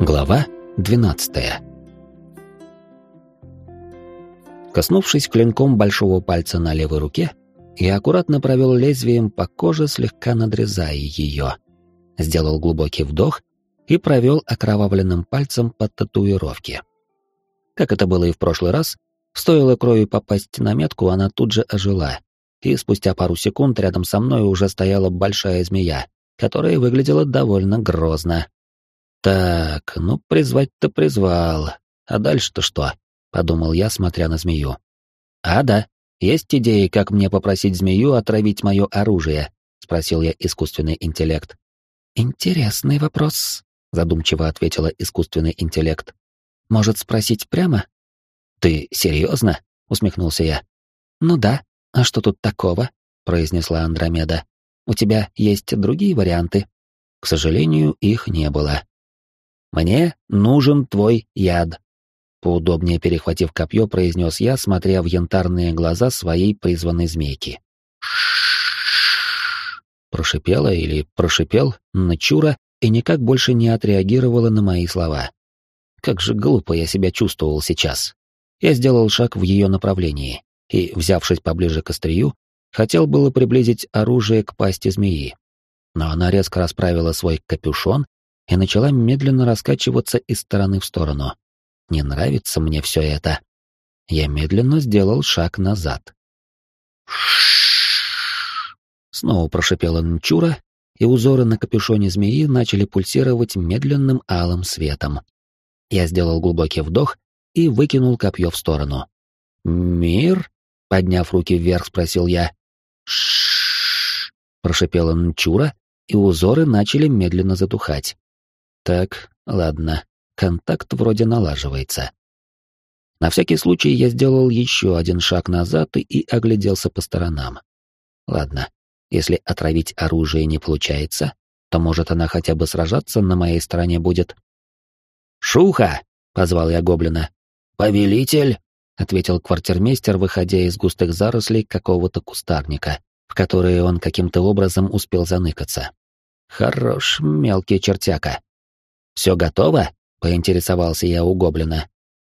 Глава 12 Коснувшись клинком большого пальца на левой руке, я аккуратно провел лезвием по коже, слегка надрезая ее. Сделал глубокий вдох и провел окровавленным пальцем по татуировке. Как это было и в прошлый раз, стоило крови попасть на метку, она тут же ожила, и спустя пару секунд рядом со мной уже стояла большая змея, которая выглядела довольно грозно. «Так, ну призвать-то призвал, а дальше-то что?» — подумал я, смотря на змею. «А, да, есть идеи, как мне попросить змею отравить мое оружие?» — спросил я искусственный интеллект. «Интересный вопрос», — задумчиво ответила искусственный интеллект. «Может, спросить прямо?» «Ты серьезно?» — усмехнулся я. «Ну да. А что тут такого?» — произнесла Андромеда. «У тебя есть другие варианты?» К сожалению, их не было. «Мне нужен твой яд», — поудобнее перехватив копье, произнес я, смотря в янтарные глаза своей призванной змейки. Прошипела или прошипел Начура и никак больше не отреагировала на мои слова. Как же глупо я себя чувствовал сейчас. Я сделал шаг в ее направлении и, взявшись поближе к острию, хотел было приблизить оружие к пасти змеи. Но она резко расправила свой капюшон и начала медленно раскачиваться из стороны в сторону. Не нравится мне все это. Я медленно сделал шаг назад. Снова прошипела Нчура, и узоры на капюшоне змеи начали пульсировать медленным алым светом. Я сделал глубокий вдох и выкинул копье в сторону. «Мир?» — подняв руки вверх, спросил я. «Ш-ш-ш!» прошипела Нчура, и узоры начали медленно затухать. Так, ладно, контакт вроде налаживается. На всякий случай я сделал еще один шаг назад и огляделся по сторонам. Ладно, если отравить оружие не получается, то, может, она хотя бы сражаться на моей стороне будет. «Шуха!» — позвал я гоблина. «Повелитель!» — ответил квартирмейстер, выходя из густых зарослей какого-то кустарника, в которые он каким-то образом успел заныкаться. «Хорош, мелкий чертяка!» «Все готово?» — поинтересовался я у гоблина.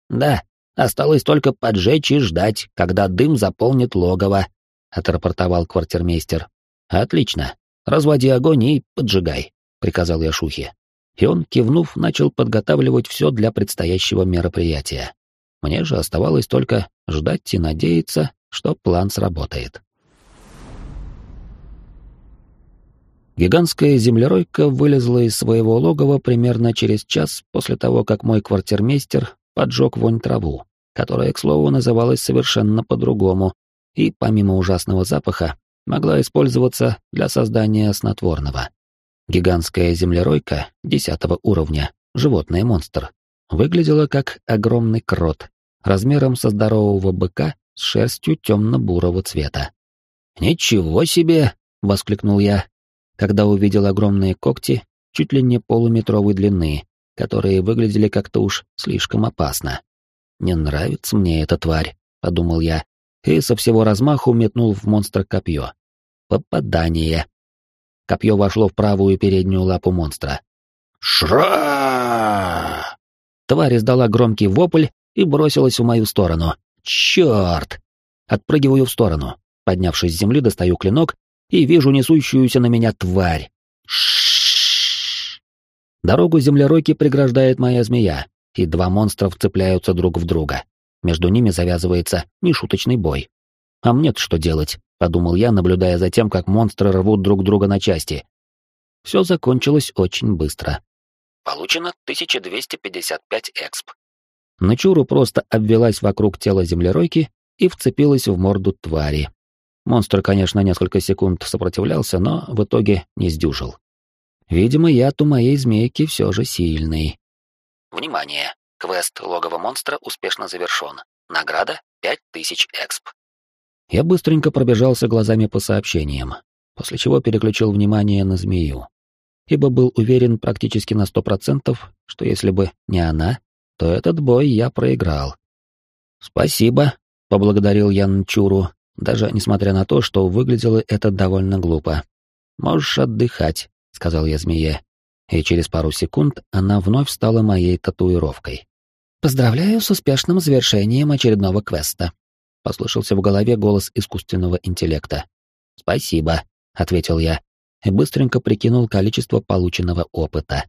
«Да, осталось только поджечь и ждать, когда дым заполнит логово», — отрапортовал квартирмейстер. «Отлично. Разводи огонь и поджигай», — приказал я Шухе. И он, кивнув, начал подготавливать все для предстоящего мероприятия. Мне же оставалось только ждать и надеяться, что план сработает. Гигантская землеройка вылезла из своего логова примерно через час после того, как мой квартирмейстер поджег вонь траву, которая, к слову, называлась совершенно по-другому, и, помимо ужасного запаха, могла использоваться для создания снотворного. Гигантская землеройка десятого уровня, животное-монстр, выглядела как огромный крот, размером со здорового быка с шерстью темно-бурого цвета. «Ничего себе!» — воскликнул я, когда увидел огромные когти, чуть ли не полуметровой длины, которые выглядели как-то уж слишком опасно. «Не нравится мне эта тварь», — подумал я, и со всего размаху метнул в монстра копье. Попадание. Копье вошло в правую переднюю лапу монстра. «Шра!» Тварь издала громкий вопль и бросилась в мою сторону. «Черт!» Отпрыгиваю в сторону. Поднявшись с земли, достаю клинок и вижу несущуюся на меня тварь. Ш Дорогу землеройки преграждает моя змея, и два монстра вцепляются друг в друга. Между ними завязывается нешуточный бой. А мне-то что делать? Подумал я, наблюдая за тем, как монстры рвут друг друга на части. Все закончилось очень быстро. Получено 1255 эксп. Начуру просто обвелась вокруг тела землеройки и вцепилась в морду твари, Монстр, конечно, несколько секунд сопротивлялся, но в итоге не сдюжил. Видимо, яд у моей змейки все же сильный. Внимание! Квест логово монстра успешно завершен. Награда 5000 эксп. Я быстренько пробежался глазами по сообщениям, после чего переключил внимание на змею, ибо был уверен практически на сто процентов, что если бы не она, то этот бой я проиграл. «Спасибо», — поблагодарил я Нчуру, даже несмотря на то, что выглядело это довольно глупо. «Можешь отдыхать», — сказал я змее, и через пару секунд она вновь стала моей татуировкой. «Поздравляю с успешным завершением очередного квеста», — послышался в голове голос искусственного интеллекта. «Спасибо», — ответил я, и быстренько прикинул количество полученного опыта.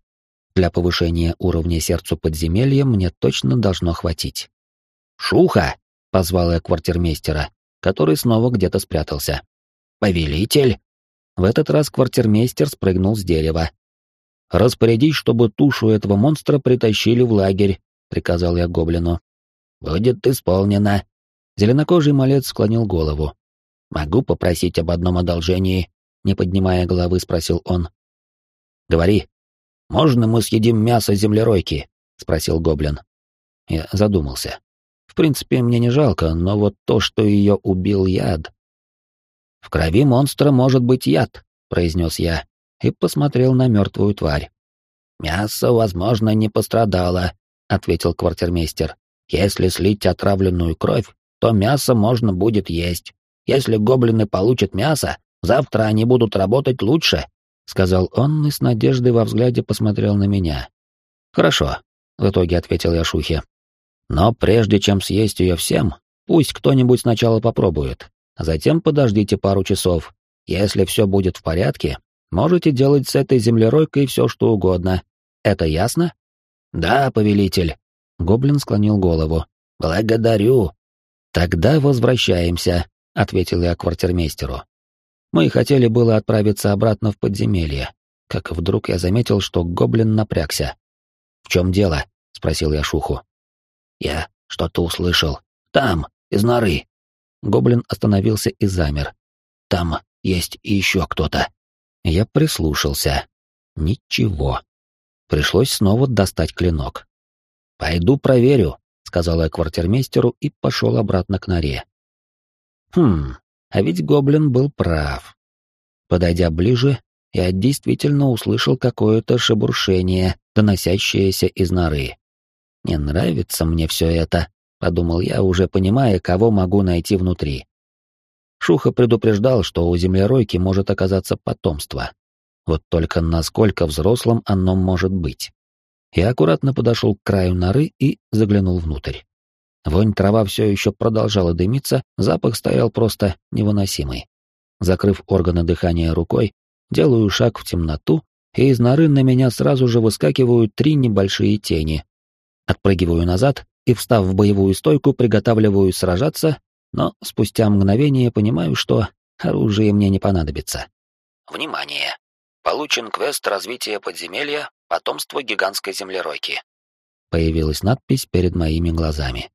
Для повышения уровня сердцу подземелья мне точно должно хватить. «Шуха!» — позвал я квартирмейстера, который снова где-то спрятался. «Повелитель!» В этот раз квартирмейстер спрыгнул с дерева. «Распорядись, чтобы тушу этого монстра притащили в лагерь», — приказал я гоблину. «Будет исполнено». Зеленокожий малец склонил голову. «Могу попросить об одном одолжении?» — не поднимая головы, спросил он. «Говори». «Можно мы съедим мясо землеройки?» — спросил гоблин. Я задумался. В принципе, мне не жалко, но вот то, что ее убил яд... «В крови монстра может быть яд», — произнес я и посмотрел на мертвую тварь. «Мясо, возможно, не пострадало», — ответил квартирмейстер. «Если слить отравленную кровь, то мясо можно будет есть. Если гоблины получат мясо, завтра они будут работать лучше», — сказал он и с надеждой во взгляде посмотрел на меня. «Хорошо», — в итоге ответил я Шухе. Но прежде чем съесть ее всем, пусть кто-нибудь сначала попробует, а затем подождите пару часов. Если все будет в порядке, можете делать с этой землеройкой все, что угодно. Это ясно? Да, повелитель. Гоблин склонил голову. Благодарю. Тогда возвращаемся, ответил я квартирмейстеру. Мы хотели было отправиться обратно в подземелье, как вдруг я заметил, что гоблин напрягся. В чем дело? спросил я Шуху. Я что-то услышал. Там, из норы. Гоблин остановился и замер. Там есть еще кто-то. Я прислушался. Ничего. Пришлось снова достать клинок. «Пойду проверю», — сказал я квартирмейстеру и пошел обратно к норе. Хм, а ведь гоблин был прав. Подойдя ближе, я действительно услышал какое-то шебуршение, доносящееся из норы. Не нравится мне все это, подумал я, уже понимая, кого могу найти внутри. Шуха предупреждал, что у землеройки может оказаться потомство. Вот только насколько взрослым оно может быть. Я аккуратно подошел к краю норы и заглянул внутрь. Вонь трава все еще продолжала дымиться, запах стоял просто невыносимый. Закрыв органы дыхания рукой, делаю шаг в темноту, и из норы на меня сразу же выскакивают три небольшие тени, Отпрыгиваю назад и, встав в боевую стойку, приготавливаюсь сражаться, но спустя мгновение понимаю, что оружие мне не понадобится. Внимание! Получен квест развития подземелья «Потомство гигантской землеройки». Появилась надпись перед моими глазами.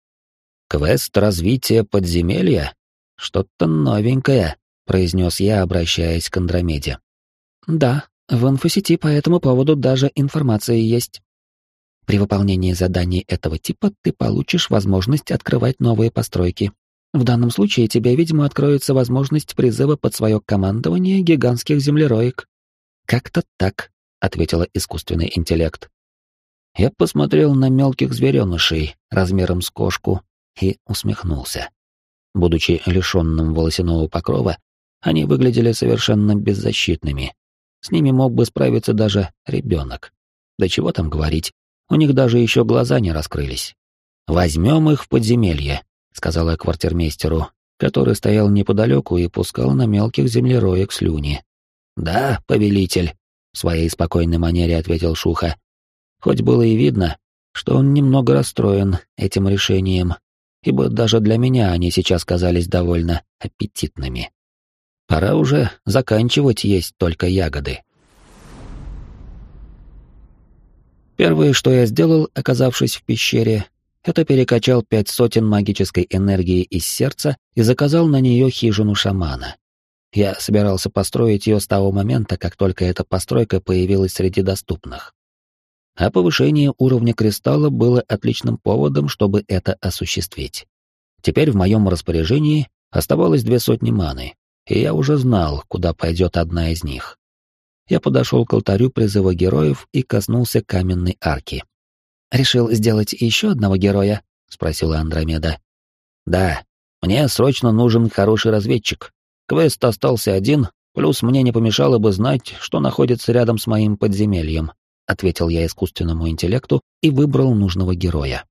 «Квест развития подземелья? Что-то новенькое», — произнес я, обращаясь к Андромеде. «Да, в инфосети по этому поводу даже информация есть», при выполнении заданий этого типа ты получишь возможность открывать новые постройки. В данном случае тебе, видимо, откроется возможность призыва под свое командование гигантских землероек. Как-то так, ответила искусственный интеллект. Я посмотрел на мелких зверенышей размером с кошку и усмехнулся. Будучи лишенным волосяного покрова, они выглядели совершенно беззащитными. С ними мог бы справиться даже ребенок. Да чего там говорить, у них даже еще глаза не раскрылись. «Возьмем их в подземелье», — сказала квартирмейстеру, который стоял неподалеку и пускал на мелких землероек слюни. «Да, повелитель», — в своей спокойной манере ответил Шуха. Хоть было и видно, что он немного расстроен этим решением, ибо даже для меня они сейчас казались довольно аппетитными. Пора уже заканчивать есть только ягоды. Первое, что я сделал, оказавшись в пещере, это перекачал пять сотен магической энергии из сердца и заказал на нее хижину шамана. Я собирался построить ее с того момента, как только эта постройка появилась среди доступных. А повышение уровня кристалла было отличным поводом, чтобы это осуществить. Теперь в моем распоряжении оставалось две сотни маны, и я уже знал, куда пойдет одна из них я подошел к алтарю призыва героев и коснулся каменной арки. «Решил сделать еще одного героя?» — спросила Андромеда. «Да, мне срочно нужен хороший разведчик. Квест остался один, Плюс мне не помешало бы знать, что находится рядом с моим подземельем, ответил я искусственному интеллекту и выбрал нужного героя.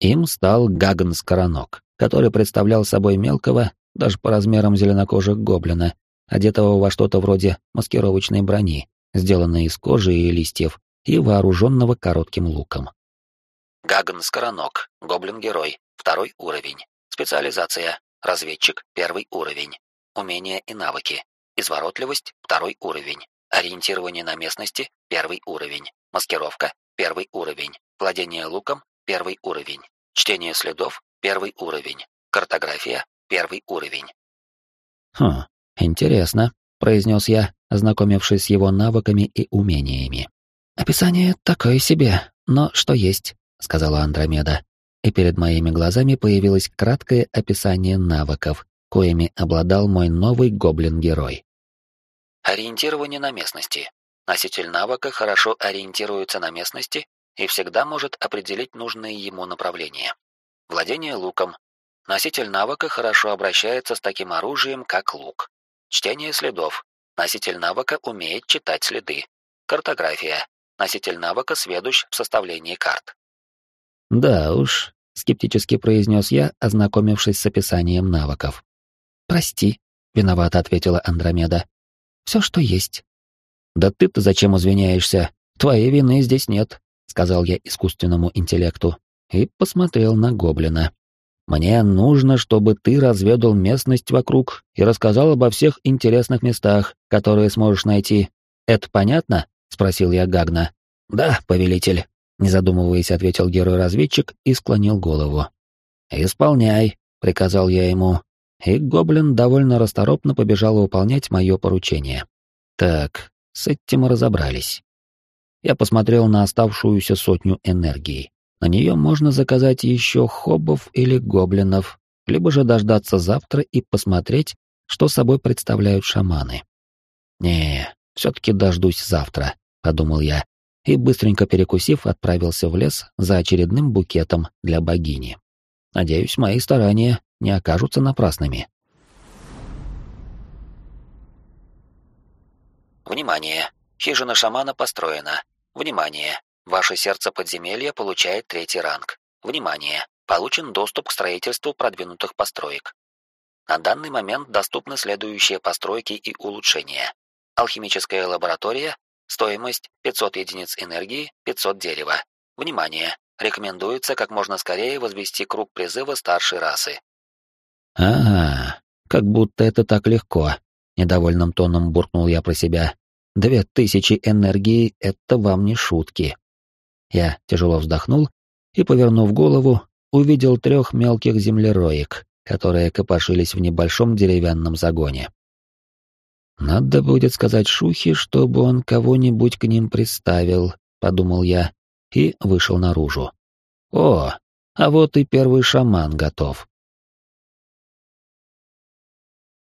Им стал Гаган Скоронок, который представлял собой мелкого, даже по размерам зеленокожих гоблина, одетого во что-то вроде маскировочной брони, сделанной из кожи и листьев, и вооруженного коротким луком. Гаган Скоронок, гоблин-герой, второй уровень. Специализация, разведчик, первый уровень. Умения и навыки. Изворотливость — второй уровень. Ориентирование на местности — первый уровень. Маскировка — первый уровень. Владение луком — первый уровень. Чтение следов — первый уровень. Картография — первый уровень. «Хм, интересно», — произнес я, ознакомившись с его навыками и умениями. «Описание такое себе, но что есть», — сказала Андромеда. И перед моими глазами появилось краткое описание навыков, коими обладал мой новый гоблин-герой. Ориентирование на местности. Носитель навыка хорошо ориентируется на местности и всегда может определить нужное ему направление. Владение луком. Носитель навыка хорошо обращается с таким оружием, как лук. Чтение следов. Носитель навыка умеет читать следы. Картография. Носитель навыка сведущ в составлении карт. Да уж, скептически произнес я, ознакомившись с описанием навыков. «Прости», — виновато ответила Андромеда. «Все, что есть». «Да ты-то зачем извиняешься? Твоей вины здесь нет», — сказал я искусственному интеллекту и посмотрел на гоблина. «Мне нужно, чтобы ты разведал местность вокруг и рассказал обо всех интересных местах, которые сможешь найти. Это понятно?» — спросил я Гагна. «Да, повелитель», — не задумываясь, ответил герой-разведчик и склонил голову. «Исполняй», — приказал я ему, и гоблин довольно расторопно побежал выполнять мое поручение. Так, с этим разобрались. Я посмотрел на оставшуюся сотню энергии. На нее можно заказать еще хоббов или гоблинов, либо же дождаться завтра и посмотреть, что собой представляют шаманы. «Не, все-таки дождусь завтра», — подумал я, и, быстренько перекусив, отправился в лес за очередным букетом для богини. Надеюсь, мои старания не окажутся напрасными. Внимание! Хижина шамана построена. Внимание! Ваше сердце подземелья получает третий ранг. Внимание! Получен доступ к строительству продвинутых построек. На данный момент доступны следующие постройки и улучшения. Алхимическая лаборатория, стоимость 500 единиц энергии, 500 дерева. Внимание! Рекомендуется как можно скорее возвести круг призыва старшей расы. «Ага, как будто это так легко», — недовольным тоном буркнул я про себя. «Две тысячи энергии — это вам не шутки». Я тяжело вздохнул и, повернув голову, увидел трех мелких землероек, которые копошились в небольшом деревянном загоне. «Надо будет сказать Шухе, чтобы он кого-нибудь к ним приставил», — подумал я и вышел наружу. «О, а вот и первый шаман готов».